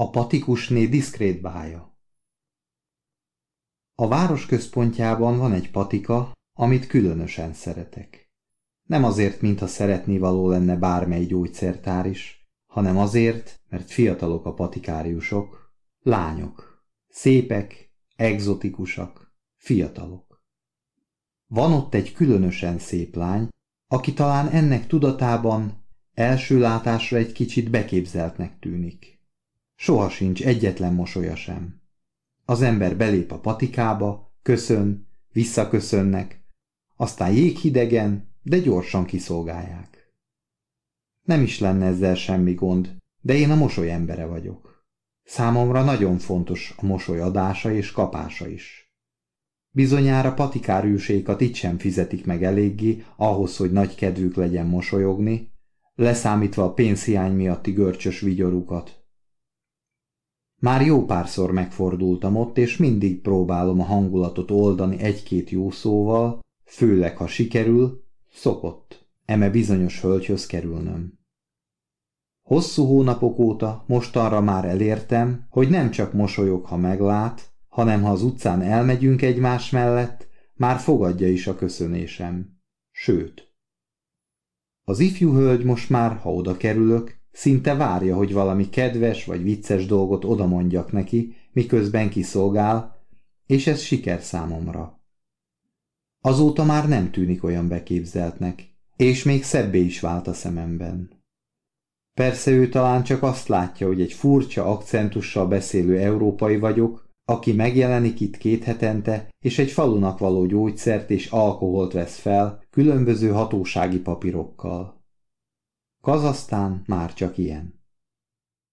A patikusné diszkrét bája A város központjában van egy patika, amit különösen szeretek. Nem azért, mintha szeretni való lenne bármely gyógyszertár is, hanem azért, mert fiatalok a patikáriusok, lányok, szépek, egzotikusak, fiatalok. Van ott egy különösen szép lány, aki talán ennek tudatában első látásra egy kicsit beképzeltnek tűnik. Soha sincs egyetlen mosolya sem. Az ember belép a patikába, köszön, visszaköszönnek, aztán jéghidegen, de gyorsan kiszolgálják. Nem is lenne ezzel semmi gond, de én a mosoly embere vagyok. Számomra nagyon fontos a mosoly adása és kapása is. Bizonyára patikárűsékat itt sem fizetik meg eléggé ahhoz, hogy nagy kedvük legyen mosolyogni, leszámítva a pénzhiány miatti görcsös vigyorukat. Már jó párszor megfordultam ott, és mindig próbálom a hangulatot oldani egy-két jó szóval, főleg ha sikerül, szokott, eme bizonyos hölgyhöz kerülnöm. Hosszú hónapok óta mostanra már elértem, hogy nem csak mosolyog, ha meglát, hanem ha az utcán elmegyünk egymás mellett, már fogadja is a köszönésem. Sőt. Az ifjú hölgy most már, ha oda kerülök, szinte várja, hogy valami kedves vagy vicces dolgot oda mondjak neki, miközben kiszolgál, és ez siker számomra. Azóta már nem tűnik olyan beképzeltnek, és még szebbé is vált a szememben. Persze ő talán csak azt látja, hogy egy furcsa akcentussal beszélő európai vagyok, aki megjelenik itt két hetente, és egy falunak való gyógyszert és alkoholt vesz fel, különböző hatósági papírokkal. Kazasztán már csak ilyen.